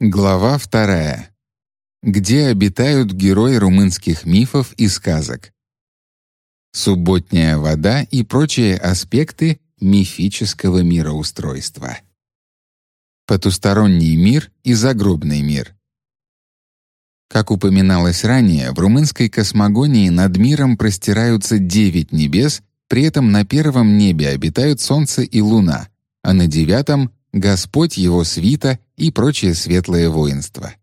Глава вторая. Где обитают герои румынских мифов и сказок? Субботняя вода и прочие аспекты мифического мироустройства. Потусторонний мир и загробный мир. Как упоминалось ранее, в румынской космогонии над миром простираются девять небес, при этом на первом небе обитают Солнце и Луна, а на девятом — Господь, Его свита и прочее светлое воинство.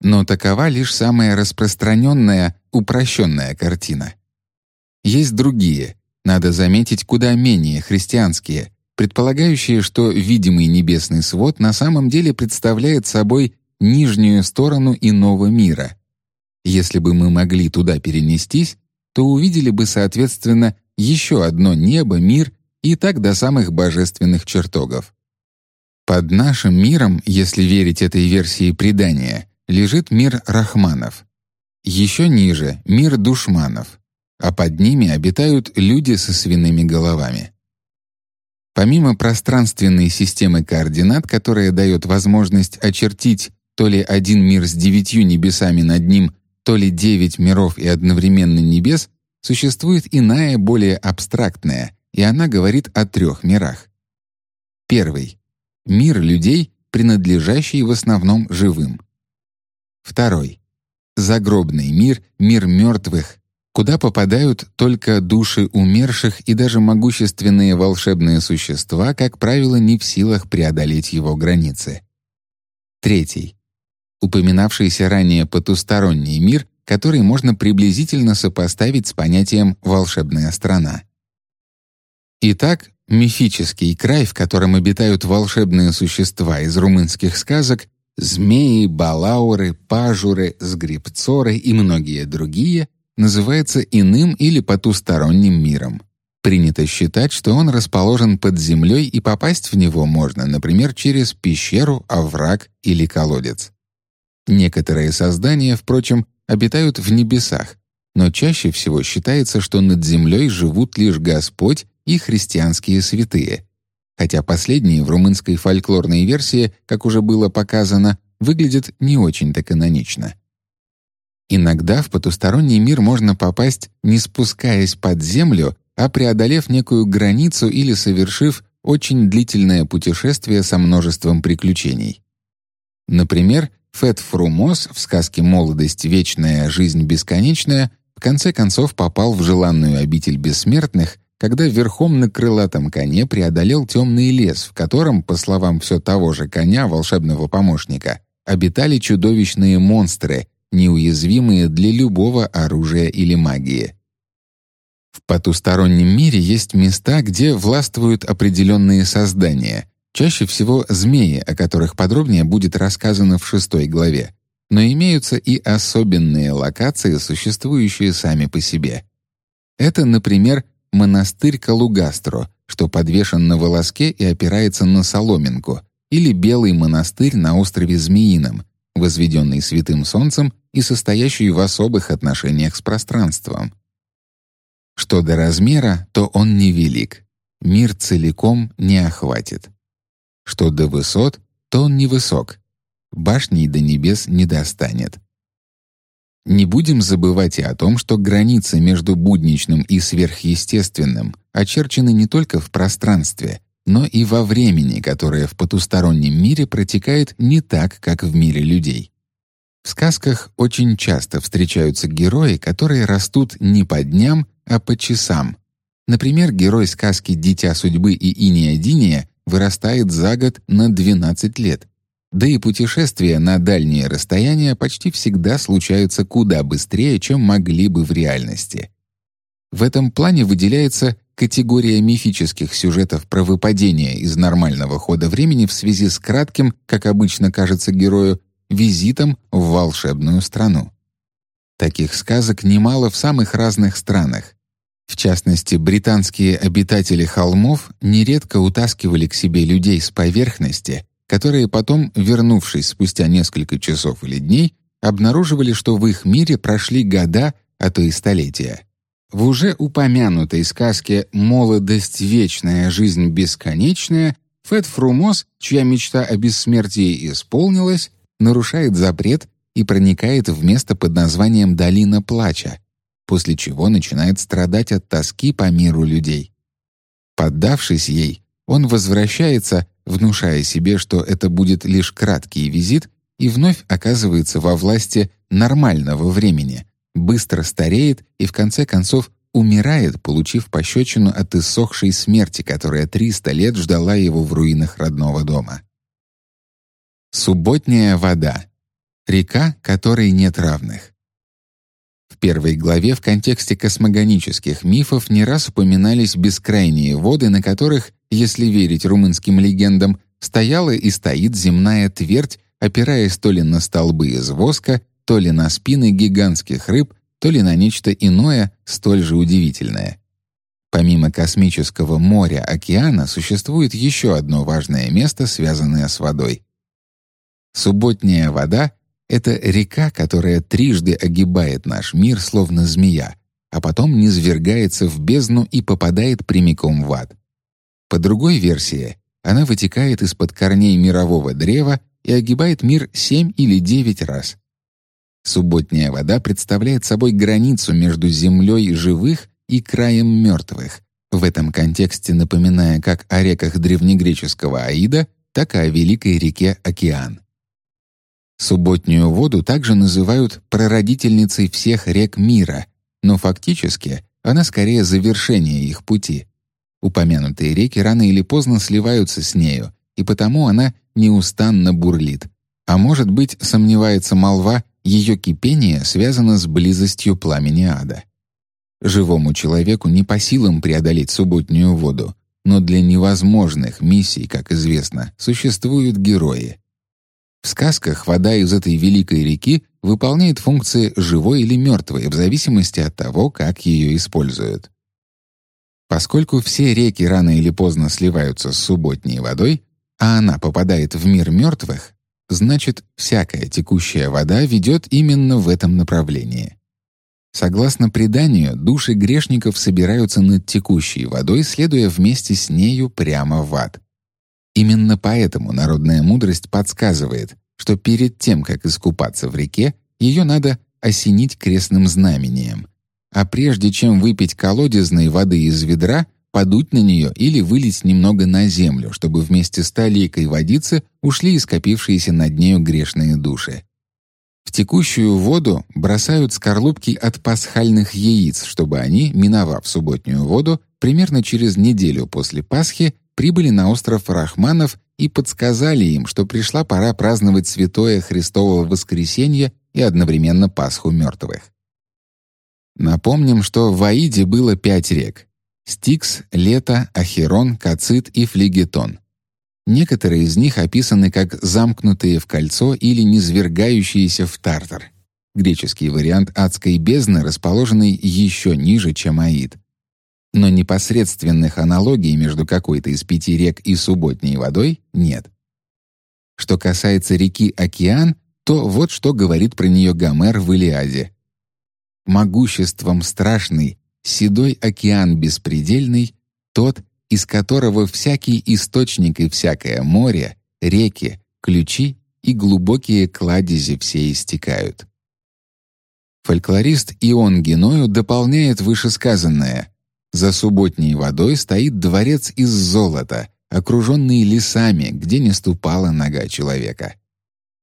Но такова лишь самая распространенная, упрощенная картина. Есть другие, надо заметить, куда менее христианские, предполагающие, что видимый небесный свод на самом деле представляет собой нижнюю сторону иного мира. Если бы мы могли туда перенестись, то увидели бы, соответственно, еще одно небо, мир и так до самых божественных чертогов. Под нашим миром, если верить этой версии предания, лежит мир рахманов. Еще ниже — мир душманов, а под ними обитают люди со свиными головами. Помимо пространственной системы координат, которая дает возможность очертить то ли один мир с девятью небесами над ним, то ли девять миров и одновременно небес, существует иная, более абстрактная, и она говорит о трех мирах. Первый — мир людей, принадлежащий в основном живым. Второй — загробный мир, мир мертвых, куда попадают только души умерших и даже могущественные волшебные существа, как правило, не в силах преодолеть его границы. Третий упоминавшийся ранее потусторонний мир, который можно приблизительно сопоставить с понятием «волшебная страна». Итак, мифический край, в котором обитают волшебные существа из румынских сказок, змеи, балауры, пажуры, сгребцоры и многие другие, называется иным или потусторонним миром. Принято считать, что он расположен под землей и попасть в него можно, например, через пещеру, овраг или колодец. Некоторые создания, впрочем, обитают в небесах, но чаще всего считается, что над землей живут лишь Господь и христианские святые, хотя последние в румынской фольклорной версии, как уже было показано, выглядят не очень-то канонично. Иногда в потусторонний мир можно попасть, не спускаясь под землю, а преодолев некую границу или совершив очень длительное путешествие со множеством приключений. Например, Фет Фрумос в сказке «Молодость вечная, жизнь бесконечная» в конце концов попал в желанную обитель бессмертных, когда верхом на крылатом коне преодолел темный лес, в котором, по словам все того же коня, волшебного помощника, обитали чудовищные монстры, неуязвимые для любого оружия или магии. В потустороннем мире есть места, где властвуют определенные создания, Чаще всего змеи, о которых подробнее будет рассказано в шестой главе, но имеются и особенные локации, существующие сами по себе. Это, например, монастырь Калугастро, что подвешен на волоске и опирается на соломинку, или Белый монастырь на острове Змеином, возведенный святым солнцем и состоящий в особых отношениях с пространством. Что до размера, то он невелик. Мир целиком не охватит. Что до высот, то он невысок. Башней до небес не достанет. Не будем забывать и о том, что границы между будничным и сверхъестественным очерчены не только в пространстве, но и во времени, которое в потустороннем мире протекает не так, как в мире людей. В сказках очень часто встречаются герои, которые растут не по дням, а по часам. Например, герой сказки «Дитя судьбы» и «Иния Диния» вырастает за год на 12 лет. Да и путешествия на дальние расстояния почти всегда случаются куда быстрее, чем могли бы в реальности. В этом плане выделяется категория мифических сюжетов про выпадение из нормального хода времени в связи с кратким, как обычно кажется герою, визитом в волшебную страну. Таких сказок немало в самых разных странах, в частности, британские обитатели холмов нередко утаскивали к себе людей с поверхности, которые потом, вернувшись спустя несколько часов или дней, обнаруживали, что в их мире прошли года, а то и столетия. В уже упомянутой сказке «Молодость вечная, жизнь бесконечная» Фэт Фрумос, чья мечта о бессмертии исполнилась, нарушает запрет и проникает в место под названием Долина Плача, после чего начинает страдать от тоски по миру людей. Поддавшись ей, он возвращается, внушая себе, что это будет лишь краткий визит, и вновь оказывается во власти нормального времени, быстро стареет и в конце концов умирает, получив пощечину от иссохшей смерти, которая 300 лет ждала его в руинах родного дома. Субботняя вода. Река, которой нет равных. В первой главе в контексте космогонических мифов не раз упоминались бескрайние воды, на которых, если верить румынским легендам, стояла и стоит земная твердь, опираясь то ли на столбы из воска, то ли на спины гигантских рыб, то ли на нечто иное, столь же удивительное. Помимо космического моря-океана существует еще одно важное место, связанное с водой. Субботняя вода это река, которая трижды огибает наш мир, словно змея, а потом низвергается в бездну и попадает прямиком в ад. По другой версии, она вытекает из-под корней мирового древа и огибает мир семь или девять раз. Субботняя вода представляет собой границу между землей живых и краем мертвых, в этом контексте напоминая как о реках древнегреческого Аида, так и о великой реке Океан. Субботнюю воду также называют прародительницей всех рек мира, но фактически она скорее завершение их пути. Упомянутые реки рано или поздно сливаются с нею, и потому она неустанно бурлит. А может быть, сомневается молва, ее кипение связано с близостью пламени ада. Живому человеку не по силам преодолеть субботнюю воду, но для невозможных миссий, как известно, существуют герои. В сказках вода из этой великой реки выполняет функции живой или мертвой в зависимости от того, как ее используют. Поскольку все реки рано или поздно сливаются с субботней водой, а она попадает в мир мертвых, значит, всякая текущая вода ведет именно в этом направлении. Согласно преданию, души грешников собираются над текущей водой, следуя вместе с нею прямо в ад. Именно поэтому народная мудрость подсказывает, что перед тем, как искупаться в реке, ее надо осенить крестным знамением, а прежде чем выпить колодезной воды из ведра, подуть на нее или вылить немного на землю, чтобы вместе с таликой водицы ушли и скопившиеся над нею грешные души. В текущую воду бросают скорлупки от пасхальных яиц, чтобы они, миновав субботнюю воду, примерно через неделю после Пасхи прибыли на остров Рахманов и подсказали им, что пришла пора праздновать святое Христово воскресенье и одновременно Пасху мертвых. Напомним, что в Аиде было пять рек — Стикс, Лето, Ахерон, Кацит и Флегетон. Некоторые из них описаны как замкнутые в кольцо или низвергающиеся в Тартар. Греческий вариант адской бездны, расположенный еще ниже, чем Аид но непосредственных аналогий между какой-то из пяти рек и субботней водой нет. Что касается реки Океан, то вот что говорит про нее Гомер в Илиаде. «Могуществом страшный, седой океан беспредельный, тот, из которого всякий источник и всякое море, реки, ключи и глубокие кладези все истекают». Фольклорист Ион Геною дополняет вышесказанное — за субботней водой стоит дворец из золота, окруженный лесами, где не ступала нога человека.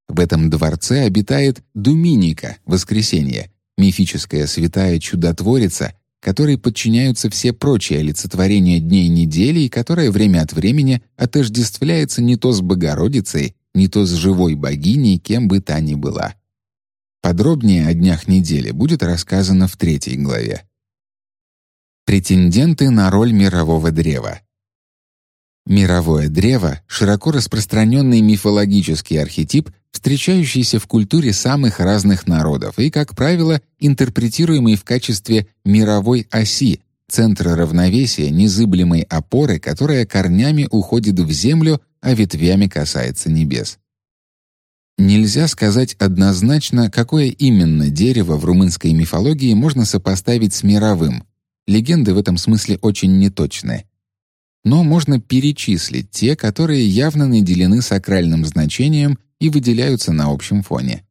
В этом дворце обитает Думиника, воскресенье, мифическая святая чудотворица, которой подчиняются все прочие олицетворения дней недели и которая время от времени отождествляется не то с Богородицей, не то с живой богиней, кем бы та ни была. Подробнее о днях недели будет рассказано в третьей главе. Претенденты на роль мирового древа. Мировое древо — широко распространенный мифологический архетип, встречающийся в культуре самых разных народов и, как правило, интерпретируемый в качестве мировой оси, центра равновесия, незыблемой опоры, которая корнями уходит в землю, а ветвями касается небес. Нельзя сказать однозначно, какое именно дерево в румынской мифологии можно сопоставить с мировым — Легенды в этом смысле очень неточны. Но можно перечислить те, которые явно наделены сакральным значением и выделяются на общем фоне.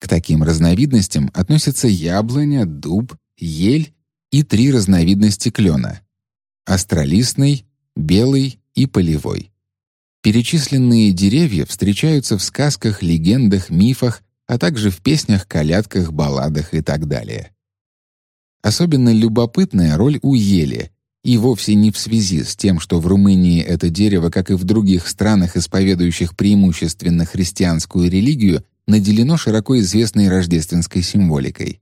К таким разновидностям относятся яблоня, дуб, ель и три разновидности клена — астролистный, белый и полевой. Перечисленные деревья встречаются в сказках, легендах, мифах, а также в песнях, колядках, балладах и так далее. Особенно любопытная роль у ели, и вовсе не в связи с тем, что в Румынии это дерево, как и в других странах, исповедующих преимущественно христианскую религию, наделено широко известной рождественской символикой.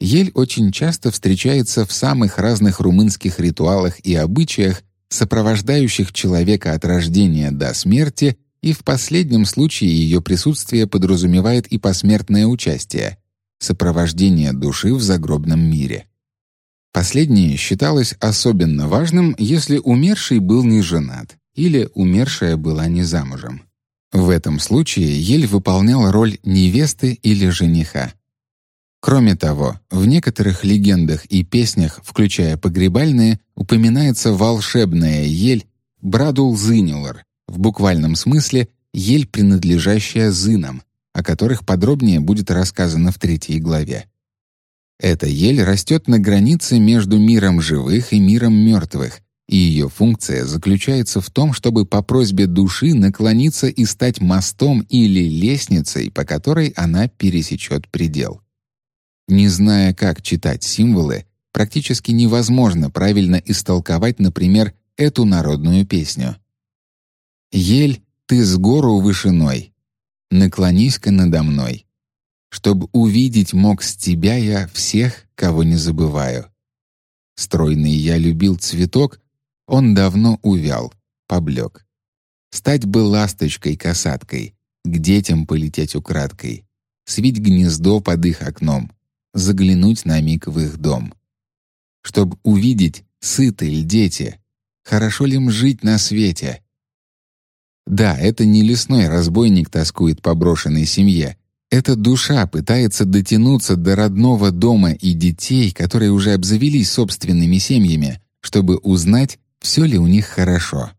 Ель очень часто встречается в самых разных румынских ритуалах и обычаях, сопровождающих человека от рождения до смерти, и в последнем случае ее присутствие подразумевает и посмертное участие, сопровождение души в загробном мире. Последнее считалось особенно важным, если умерший был не женат или умершая была не замужем. В этом случае ель выполнял роль невесты или жениха. Кроме того, в некоторых легендах и песнях, включая погребальные, упоминается волшебная ель Брадул-Зынюлар, в буквальном смысле ель, принадлежащая зынам, о которых подробнее будет рассказано в третьей главе. Эта ель растет на границе между миром живых и миром мертвых, и ее функция заключается в том, чтобы по просьбе души наклониться и стать мостом или лестницей, по которой она пересечет предел. Не зная, как читать символы, практически невозможно правильно истолковать, например, эту народную песню. «Ель, ты с гору вышиной, наклонись-ка надо мной, чтоб увидеть мог с тебя я всех, кого не забываю. Стройный я любил цветок, он давно увял, поблек. Стать бы ласточкой-касаткой, к детям полететь украдкой, свить гнездо под их окном, заглянуть на миг в их дом. Чтоб увидеть, сыты ли дети, хорошо ли им жить на свете. Да, это не лесной разбойник тоскует по брошенной семье. Эта душа пытается дотянуться до родного дома и детей, которые уже обзавелись собственными семьями, чтобы узнать, все ли у них хорошо.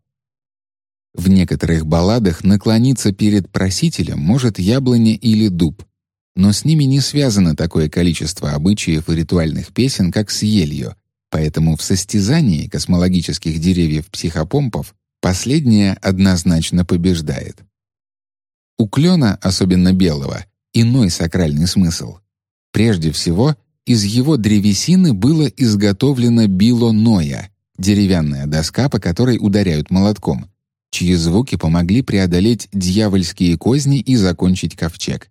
В некоторых балладах наклониться перед просителем может яблоня или дуб, но с ними не связано такое количество обычаев и ритуальных песен, как с елью, поэтому в состязании космологических деревьев психопомпов последнее однозначно побеждает. У клена, особенно белого, иной сакральный смысл. Прежде всего, из его древесины было изготовлено било ноя, деревянная доска, по которой ударяют молотком, чьи звуки помогли преодолеть дьявольские козни и закончить ковчег.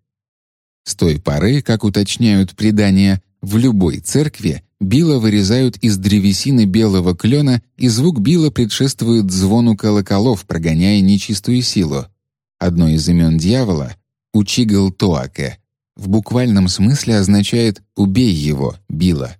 С той поры, как уточняют предания, в любой церкви било вырезают из древесины белого клена, и звук била предшествует звону колоколов, прогоняя нечистую силу. Одно из имен дьявола — Учигал Тоаке — в буквальном смысле означает «убей его, била».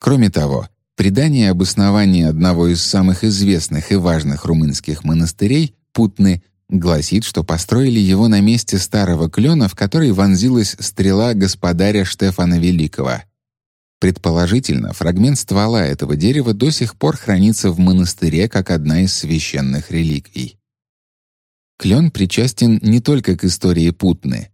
Кроме того, предание об основании одного из самых известных и важных румынских монастырей, Путны, гласит, что построили его на месте старого клена, в который вонзилась стрела господаря Штефана Великого. Предположительно, фрагмент ствола этого дерева до сих пор хранится в монастыре как одна из священных реликвий. Клен причастен не только к истории Путны.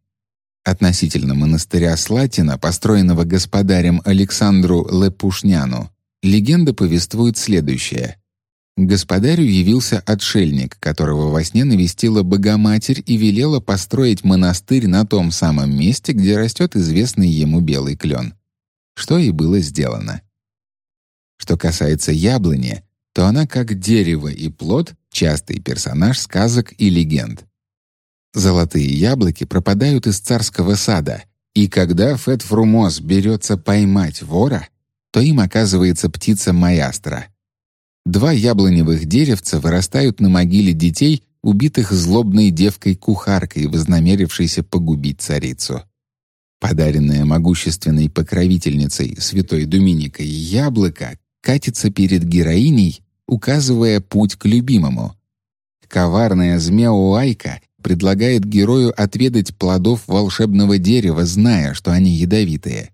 Относительно монастыря Слатина, построенного господарем Александру Лепушняну, легенда повествует следующее. Господарю явился отшельник, которого во сне навестила Богоматерь и велела построить монастырь на том самом месте, где растет известный ему белый клен. Что и было сделано. Что касается яблони, то она как дерево и плод частый персонаж сказок и легенд. Золотые яблоки пропадают из царского сада, и когда Фетфрумос берется поймать вора, то им оказывается птица Маястра — Два яблоневых деревца вырастают на могиле детей, убитых злобной девкой-кухаркой, вознамерившейся погубить царицу. Подаренное могущественной покровительницей святой Думиникой яблоко катится перед героиней, указывая путь к любимому. Коварная змея Уайка предлагает герою отведать плодов волшебного дерева, зная, что они ядовитые.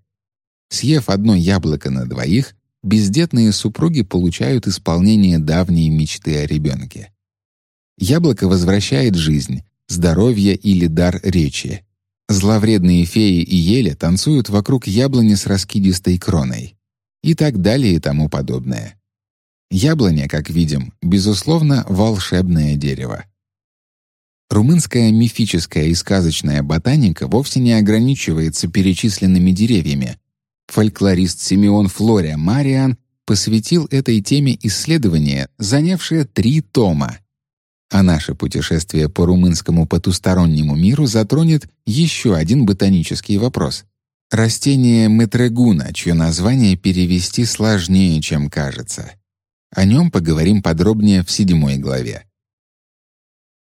Съев одно яблоко на двоих, бездетные супруги получают исполнение давней мечты о ребенке. Яблоко возвращает жизнь, здоровье или дар речи. Зловредные феи и ели танцуют вокруг яблони с раскидистой кроной. И так далее и тому подобное. Яблоня, как видим, безусловно, волшебное дерево. Румынская мифическая и сказочная ботаника вовсе не ограничивается перечисленными деревьями. Фольклорист Симеон Флория Мариан посвятил этой теме исследование, занявшее три тома. А наше путешествие по румынскому потустороннему миру затронет еще один ботанический вопрос. Растение метрегуна, чье название перевести сложнее, чем кажется. О нем поговорим подробнее в седьмой главе.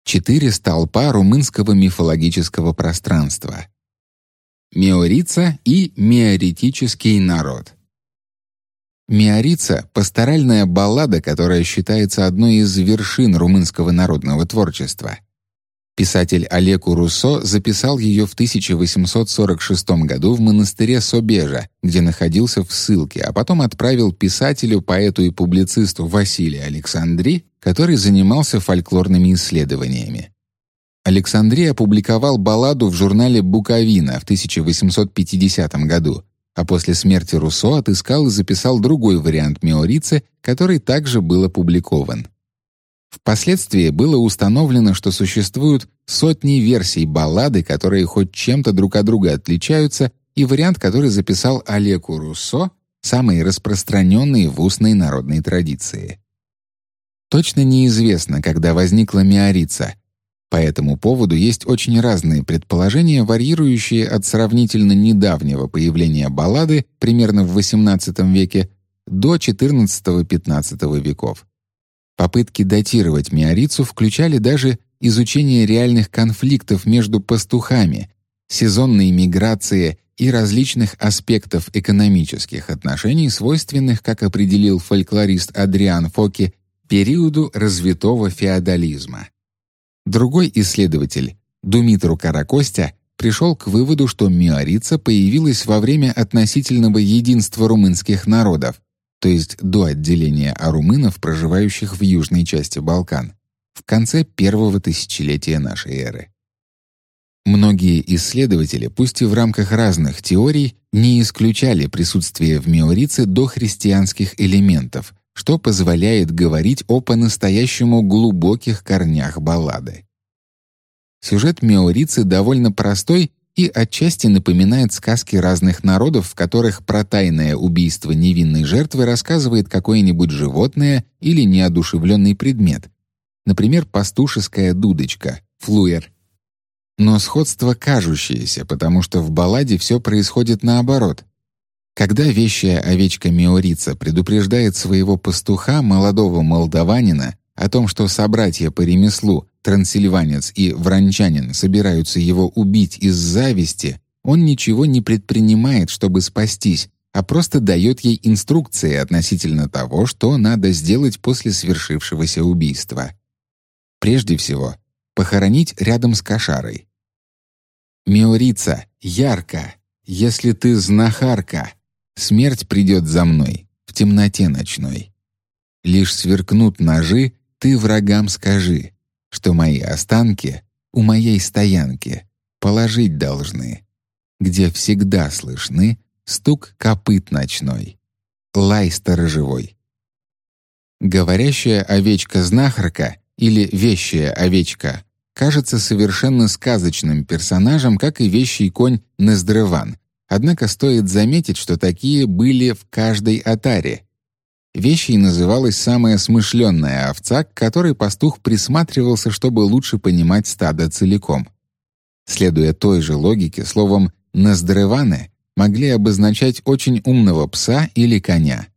Четыре столпа румынского мифологического пространства. Меорица и меоритический народ. Миорица — пасторальная баллада, которая считается одной из вершин румынского народного творчества. Писатель Олеку Руссо записал ее в 1846 году в монастыре Собежа, где находился в ссылке, а потом отправил писателю, поэту и публицисту Василию Александри, который занимался фольклорными исследованиями. Александри опубликовал балладу в журнале «Буковина» в 1850 году, а после смерти Руссо отыскал и записал другой вариант Меорицы, который также был опубликован. Впоследствии было установлено, что существуют сотни версий баллады, которые хоть чем-то друг от друга отличаются, и вариант, который записал Олеку Руссо, самый распространенный в устной народной традиции. Точно неизвестно, когда возникла Меорица — по этому поводу есть очень разные предположения, варьирующие от сравнительно недавнего появления баллады, примерно в XVIII веке, до XIV-XV веков. Попытки датировать Миорицу включали даже изучение реальных конфликтов между пастухами, сезонной миграции и различных аспектов экономических отношений, свойственных, как определил фольклорист Адриан Фоки, периоду развитого феодализма. Другой исследователь, Думитру Каракостя, пришел к выводу, что миорица появилась во время относительного единства румынских народов, то есть до отделения арумынов, проживающих в южной части Балкан, в конце первого тысячелетия нашей эры. Многие исследователи, пусть и в рамках разных теорий, не исключали присутствие в миорице дохристианских элементов, что позволяет говорить о по-настоящему глубоких корнях баллады. Сюжет Меорицы довольно простой и отчасти напоминает сказки разных народов, в которых про тайное убийство невинной жертвы рассказывает какое-нибудь животное или неодушевленный предмет, например, пастушеская дудочка, флуер. Но сходство кажущееся, потому что в балладе все происходит наоборот. Когда вещая овечка Меорица предупреждает своего пастуха, молодого молдаванина, о том, что собратья по ремеслу, трансильванец и вранчанин, собираются его убить из зависти, он ничего не предпринимает, чтобы спастись, а просто дает ей инструкции относительно того, что надо сделать после свершившегося убийства. Прежде всего, похоронить рядом с кошарой. Меорица, ярко, если ты знахарка, Смерть придет за мной в темноте ночной. Лишь сверкнут ножи, ты врагам скажи, что мои останки у моей стоянки положить должны, где всегда слышны стук копыт ночной, лай сторожевой. Говорящая овечка-знахарка или вещая овечка кажется совершенно сказочным персонажем, как и вещий конь Нездрыван, Однако стоит заметить, что такие были в каждой отаре. Вещей называлась самая смышленная овца, к которой пастух присматривался, чтобы лучше понимать стадо целиком. Следуя той же логике, словом «наздреваны» могли обозначать очень умного пса или коня.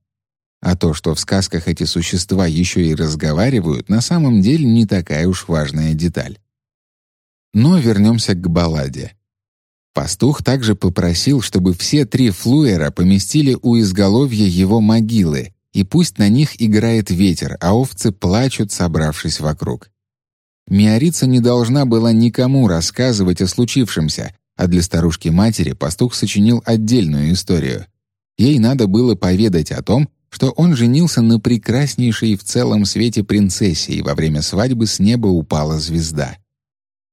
А то, что в сказках эти существа еще и разговаривают, на самом деле не такая уж важная деталь. Но вернемся к балладе. Пастух также попросил, чтобы все три флуэра поместили у изголовья его могилы, и пусть на них играет ветер, а овцы плачут, собравшись вокруг. Миорица не должна была никому рассказывать о случившемся, а для старушки-матери пастух сочинил отдельную историю. Ей надо было поведать о том, что он женился на прекраснейшей в целом свете принцессе, и во время свадьбы с неба упала звезда.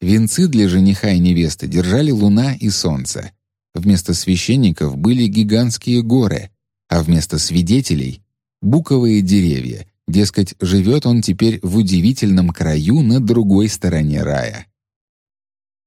Венцы для жениха и невесты держали луна и солнце. Вместо священников были гигантские горы, а вместо свидетелей — буковые деревья. Дескать, живет он теперь в удивительном краю на другой стороне рая.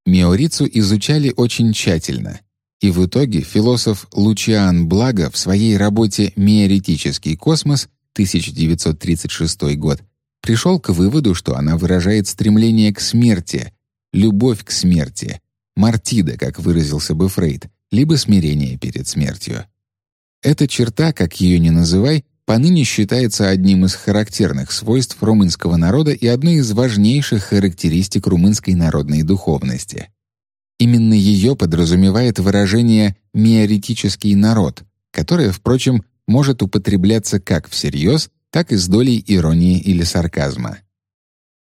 Меорицу изучали очень тщательно, и в итоге философ Лучиан Благо в своей работе «Меоритический космос» 1936 год пришел к выводу, что она выражает стремление к смерти, любовь к смерти, мартида, как выразился бы Фрейд, либо смирение перед смертью. Эта черта, как ее ни называй, поныне считается одним из характерных свойств румынского народа и одной из важнейших характеристик румынской народной духовности. Именно ее подразумевает выражение «миоретический народ», которое, впрочем, может употребляться как всерьез, так и с долей иронии или сарказма.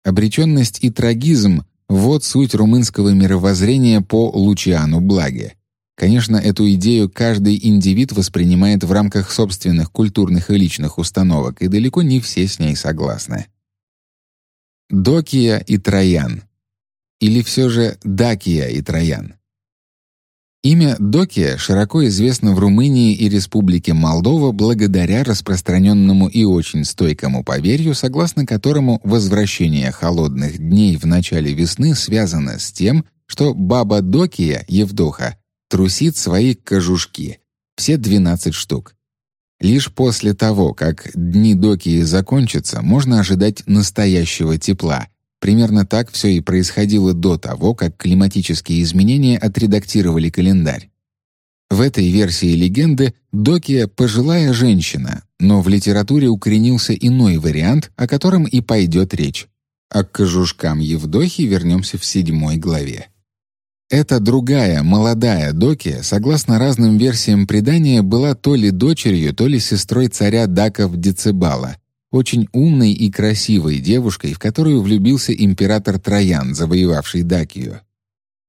Обреченность и трагизм — вот суть румынского мировоззрения по Лучиану Благе. Конечно, эту идею каждый индивид воспринимает в рамках собственных культурных и личных установок, и далеко не все с ней согласны. Докия и Троян. Или все же Дакия и Троян. Имя Докия широко известно в Румынии и Республике Молдова благодаря распространенному и очень стойкому поверью, согласно которому возвращение холодных дней в начале весны связано с тем, что баба Докия, Евдоха, трусит свои кожушки, все 12 штук. Лишь после того, как дни Докии закончатся, можно ожидать настоящего тепла. Примерно так все и происходило до того, как климатические изменения отредактировали календарь. В этой версии легенды Докия — пожилая женщина, но в литературе укоренился иной вариант, о котором и пойдет речь. А к кожушкам Евдохи вернемся в седьмой главе. Эта другая, молодая Доки, согласно разным версиям предания, была то ли дочерью, то ли сестрой царя Даков Децибала, очень умной и красивой девушкой, в которую влюбился император Троян, завоевавший Дакию.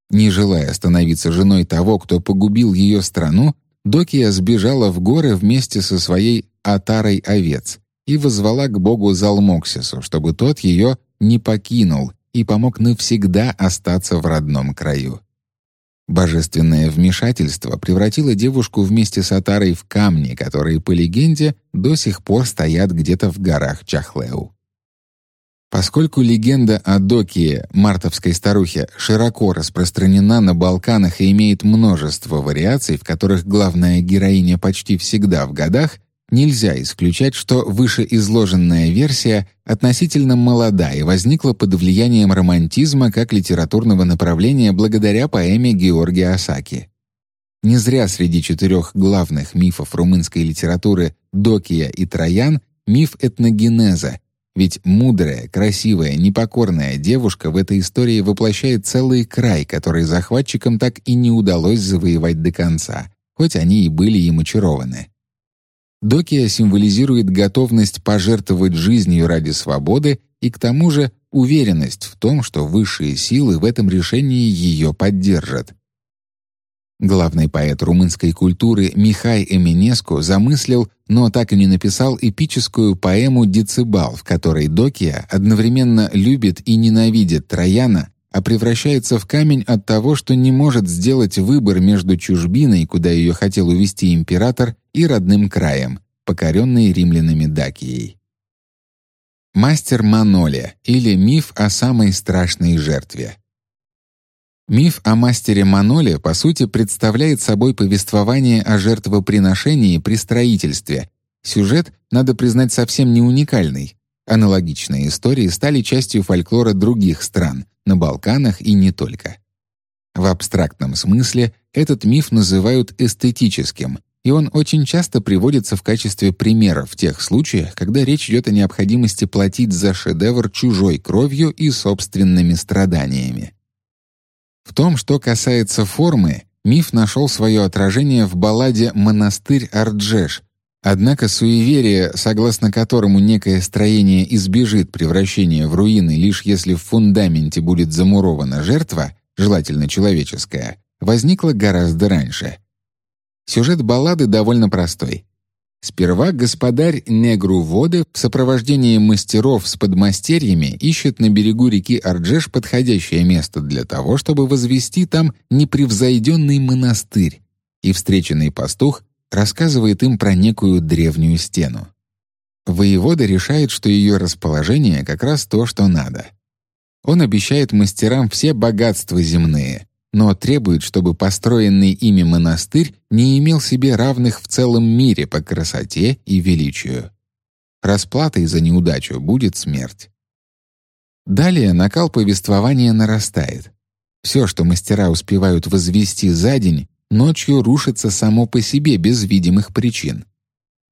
Не желая становиться женой того, кто погубил ее страну, Докия сбежала в горы вместе со своей атарой овец и возвала к богу Залмоксису, чтобы тот ее не покинул и помог навсегда остаться в родном краю. Божественное вмешательство превратило девушку вместе с Атарой в камни, которые, по легенде, до сих пор стоят где-то в горах Чахлеу. Поскольку легенда о Докие, мартовской старухе, широко распространена на Балканах и имеет множество вариаций, в которых главная героиня почти всегда в годах, Нельзя исключать, что вышеизложенная версия относительно молода и возникла под влиянием романтизма как литературного направления благодаря поэме Георгия Осаки. Не зря среди четырех главных мифов румынской литературы Докия и Троян миф этногенеза, ведь мудрая, красивая, непокорная девушка в этой истории воплощает целый край, который захватчикам так и не удалось завоевать до конца, хоть они и были им очарованы. Докия символизирует готовность пожертвовать жизнью ради свободы и к тому же уверенность в том, что высшие силы в этом решении ее поддержат. Главный поэт румынской культуры Михай Эминеску замыслил, но так и не написал эпическую поэму «Децибал», в которой Докия одновременно любит и ненавидит Трояна, а превращается в камень от того, что не может сделать выбор между чужбиной, куда ее хотел увести император, и родным краем, покоренной римлянами Дакией. Мастер Маноле или миф о самой страшной жертве. Миф о мастере Маноле по сути представляет собой повествование о жертвоприношении при строительстве. Сюжет, надо признать, совсем не уникальный. Аналогичные истории стали частью фольклора других стран, на Балканах и не только. В абстрактном смысле этот миф называют эстетическим, и он очень часто приводится в качестве примера в тех случаях, когда речь идет о необходимости платить за шедевр чужой кровью и собственными страданиями. В том, что касается формы, миф нашел свое отражение в балладе «Монастырь Арджеш», Однако суеверие, согласно которому некое строение избежит превращения в руины лишь если в фундаменте будет замурована жертва, желательно человеческая, возникло гораздо раньше. Сюжет баллады довольно простой. Сперва господарь Негру Воды в сопровождении мастеров с подмастерьями ищет на берегу реки Арджеш подходящее место для того, чтобы возвести там непревзойденный монастырь, и встреченный пастух рассказывает им про некую древнюю стену. Воевода решает, что ее расположение как раз то, что надо. Он обещает мастерам все богатства земные, но требует, чтобы построенный ими монастырь не имел себе равных в целом мире по красоте и величию. Расплатой за неудачу будет смерть. Далее накал повествования нарастает. Все, что мастера успевают возвести за день, ночью рушится само по себе без видимых причин.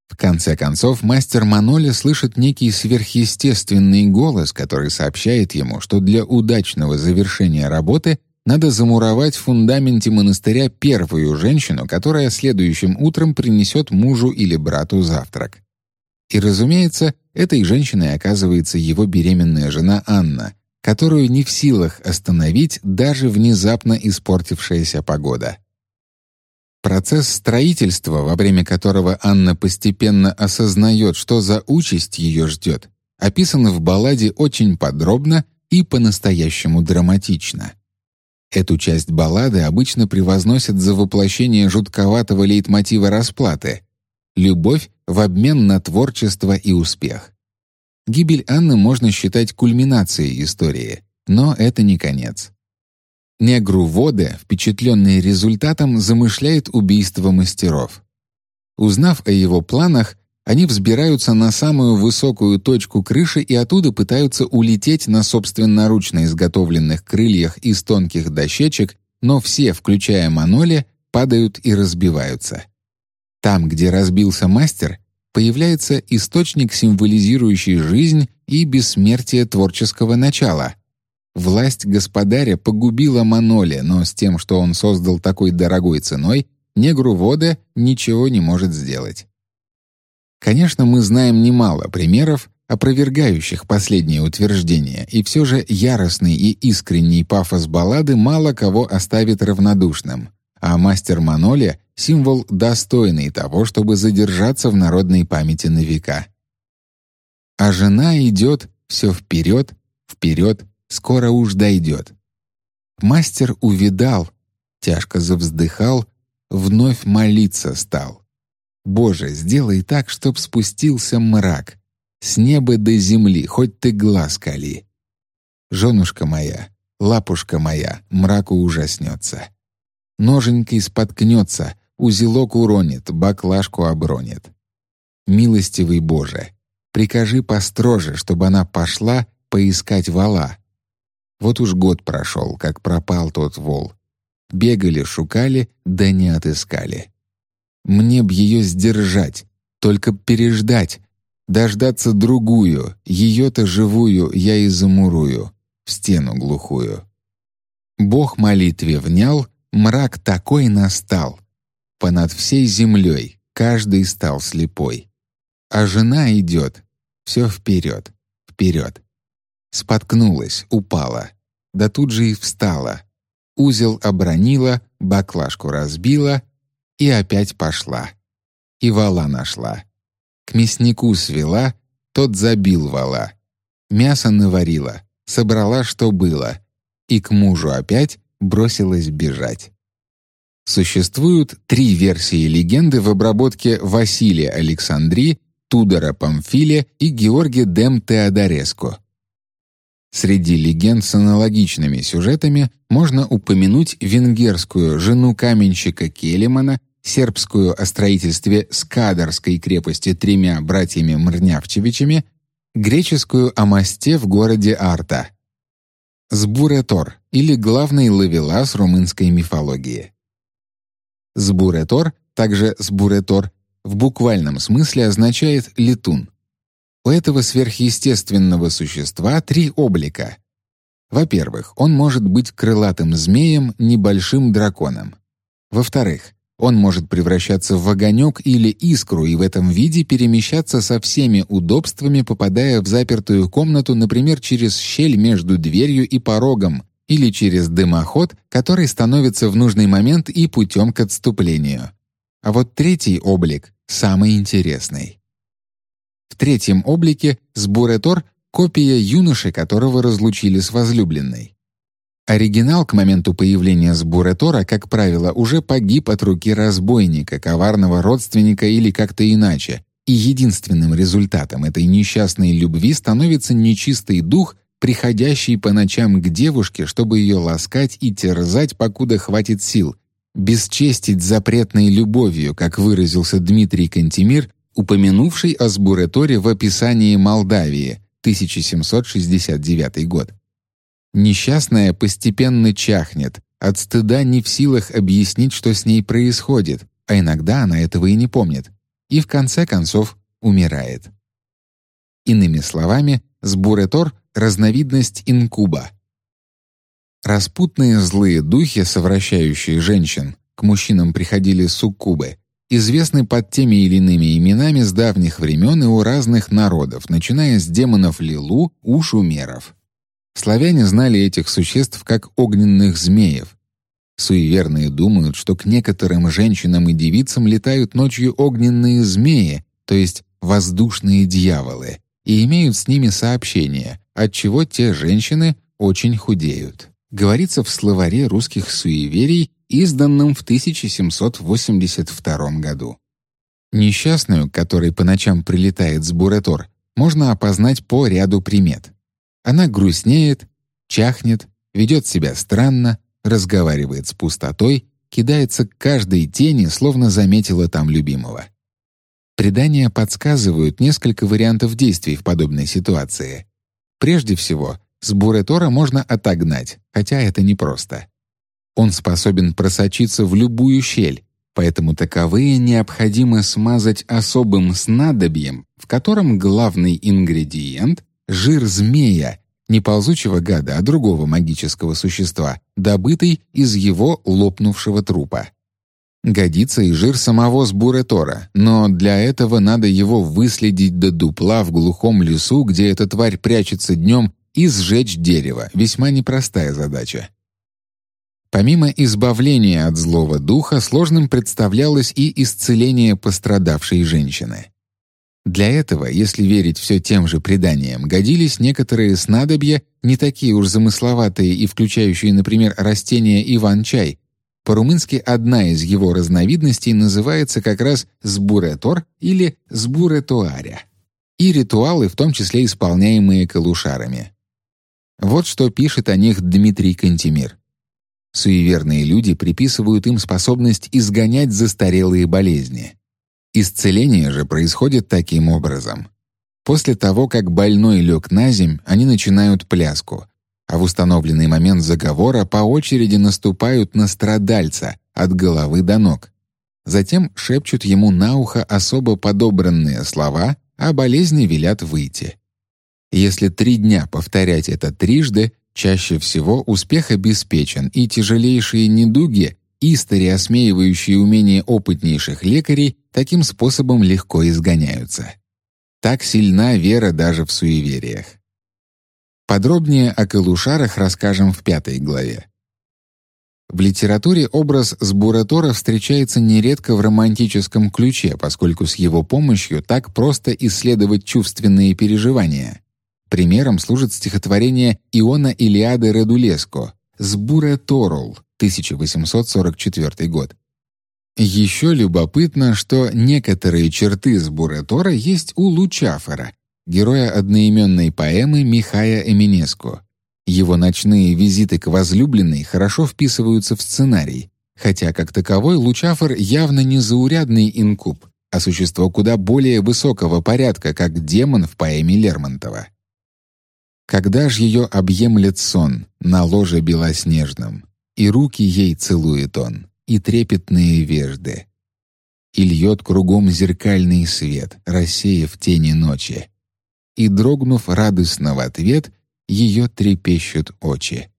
В конце концов, мастер Маноли слышит некий сверхъестественный голос, который сообщает ему, что для удачного завершения работы надо замуровать в фундаменте монастыря первую женщину, которая следующим утром принесет мужу или брату завтрак. И, разумеется, этой женщиной оказывается его беременная жена Анна, которую не в силах остановить даже внезапно испортившаяся погода. Процесс строительства, во время которого Анна постепенно осознает, что за участь ее ждет, описан в балладе очень подробно и по-настоящему драматично. Эту часть баллады обычно превозносят за воплощение жутковатого лейтмотива расплаты — любовь в обмен на творчество и успех. Гибель Анны можно считать кульминацией истории, но это не конец. Негру Воде, впечатленный результатом, замышляет убийство мастеров. Узнав о его планах, они взбираются на самую высокую точку крыши и оттуда пытаются улететь на собственноручно изготовленных крыльях из тонких дощечек, но все, включая Маноли, падают и разбиваются. Там, где разбился мастер, появляется источник, символизирующий жизнь и бессмертие творческого начала. Власть господаря погубила Маноли, но с тем, что он создал такой дорогой ценой, негру Вода ничего не может сделать. Конечно, мы знаем немало примеров, опровергающих последнее утверждение, и все же яростный и искренний пафос баллады мало кого оставит равнодушным, а мастер Маноли — символ достойный того, чтобы задержаться в народной памяти на века. А жена идет все вперед, вперед, скоро уж дойдет. Мастер увидал, тяжко завздыхал, вновь молиться стал. Боже, сделай так, чтоб спустился мрак. С неба до земли, хоть ты глаз кали. Женушка моя, лапушка моя, мраку ужаснется. Ноженькой споткнется, узелок уронит, баклажку обронит. Милостивый Боже, прикажи построже, чтобы она пошла поискать вала. Вот уж год прошел, как пропал тот вол. Бегали, шукали, да не отыскали. Мне б ее сдержать, только переждать, дождаться другую, ее-то живую я и замурую, в стену глухую. Бог молитве внял, мрак такой настал. Понад всей землей каждый стал слепой. А жена идет, все вперед, вперед. Споткнулась, упала, да тут же и встала. Узел обронила, баклажку разбила — и опять пошла. И вала нашла. К мяснику свела, тот забил вала. Мясо наварила, собрала, что было. И к мужу опять бросилась бежать. Существуют три версии легенды в обработке Василия Александри, Тудора Памфилия и Георгия Дем Теодореско. Среди легенд с аналогичными сюжетами можно упомянуть венгерскую жену каменщика Келемана, сербскую о строительстве Скадарской крепости тремя братьями Мрнявчевичами, греческую о мосте в городе Арта. Сбуретор или главный лавелас румынской мифологии. Сбуретор, также Сбуретор, в буквальном смысле означает «летун». У этого сверхъестественного существа три облика. Во-первых, он может быть крылатым змеем, небольшим драконом. Во-вторых, он может превращаться в огонек или искру и в этом виде перемещаться со всеми удобствами, попадая в запертую комнату, например, через щель между дверью и порогом или через дымоход, который становится в нужный момент и путем к отступлению. а вот третий облик самый интересный. В третьем облике Сбуретор — копия юноши, которого разлучили с возлюбленной. Оригинал к моменту появления Сбуретора, как правило, уже погиб от руки разбойника, коварного родственника или как-то иначе, и единственным результатом этой несчастной любви становится нечистый дух, приходящий по ночам к девушке, чтобы ее ласкать и терзать, покуда хватит сил, бесчестить запретной любовью, как выразился Дмитрий Кантемир, упомянувший о Сбуреторе в описании Молдавии, 1769 год. Несчастная постепенно чахнет, от стыда не в силах объяснить, что с ней происходит, а иногда она этого и не помнит, и в конце концов умирает. Иными словами, Сбуретор — разновидность инкуба. Распутные злые духи, совращающие женщин, к мужчинам приходили суккубы, известны под теми или иными именами с давних времен и у разных народов, начиная с демонов Лилу у шумеров. Славяне знали этих существ как огненных змеев. Суеверные думают, что к некоторым женщинам и девицам летают ночью огненные змеи, то есть воздушные дьяволы, и имеют с ними сообщение, отчего те женщины очень худеют. Говорится в словаре русских суеверий, изданном в 1782 году. Несчастную, которой по ночам прилетает с буретор, можно опознать по ряду примет. Она грустнеет, чахнет, ведет себя странно, разговаривает с пустотой, кидается к каждой тени, словно заметила там любимого. Предания подсказывают несколько вариантов действий в подобной ситуации. Прежде всего, с Буретора можно отогнать, хотя это непросто. Он способен просочиться в любую щель, поэтому таковые необходимо смазать особым снадобьем, в котором главный ингредиент жир змея, не ползучего гада, а другого магического существа, добытый из его лопнувшего трупа. Годится и жир самого Сбуретора, но для этого надо его выследить до дупла в глухом лесу, где эта тварь прячется днем, и сжечь дерево. Весьма непростая задача. Помимо избавления от злого духа, сложным представлялось и исцеление пострадавшей женщины. Для этого, если верить все тем же преданиям, годились некоторые снадобья, не такие уж замысловатые и включающие, например, растение иван-чай. По-румынски одна из его разновидностей называется как раз сбуретор или сбуретуаря. И ритуалы, в том числе исполняемые калушарами. Вот что пишет о них Дмитрий Кантемир. Суеверные люди приписывают им способность изгонять застарелые болезни. Исцеление же происходит таким образом. После того, как больной лег на земь, они начинают пляску, а в установленный момент заговора по очереди наступают на страдальца от головы до ног. Затем шепчут ему на ухо особо подобранные слова, а болезни велят выйти. Если три дня повторять это трижды, чаще всего успех обеспечен, и тяжелейшие недуги истори, осмеивающие умения опытнейших лекарей, таким способом легко изгоняются. Так сильна вера даже в суевериях. Подробнее о калушарах расскажем в пятой главе. В литературе образ Сбуратора встречается нередко в романтическом ключе, поскольку с его помощью так просто исследовать чувственные переживания. Примером служит стихотворение Иона Илиады Редулеско «Сбураторул» 1844 год. Еще любопытно, что некоторые черты Сбуратора есть у Лучафора, героя одноименной поэмы Михая Эминеско. Его ночные визиты к возлюбленной хорошо вписываются в сценарий, хотя как таковой Лучафор явно не заурядный инкуб, а существо куда более высокого порядка, как демон в поэме Лермонтова. Когда ж ее объемлет сон на ложе белоснежном, и руки ей целует он, и трепетные вежды. И льет кругом зеркальный свет, рассеяв тени ночи. И, дрогнув радостно в ответ, ее трепещут очи.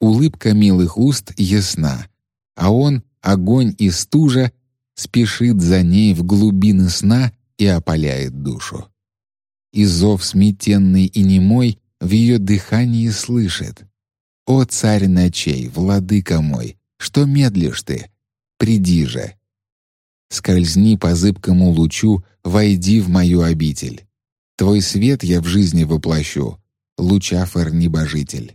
Улыбка милых уст ясна, а он, огонь и стужа, спешит за ней в глубины сна и опаляет душу. И зов сметенный и немой в ее дыхании слышит. «О, царь ночей, владыка мой, что медлишь ты? Приди же!» скользни по зыбкому лучу, войди в мою обитель. Твой свет я в жизни воплощу, лучафор-небожитель.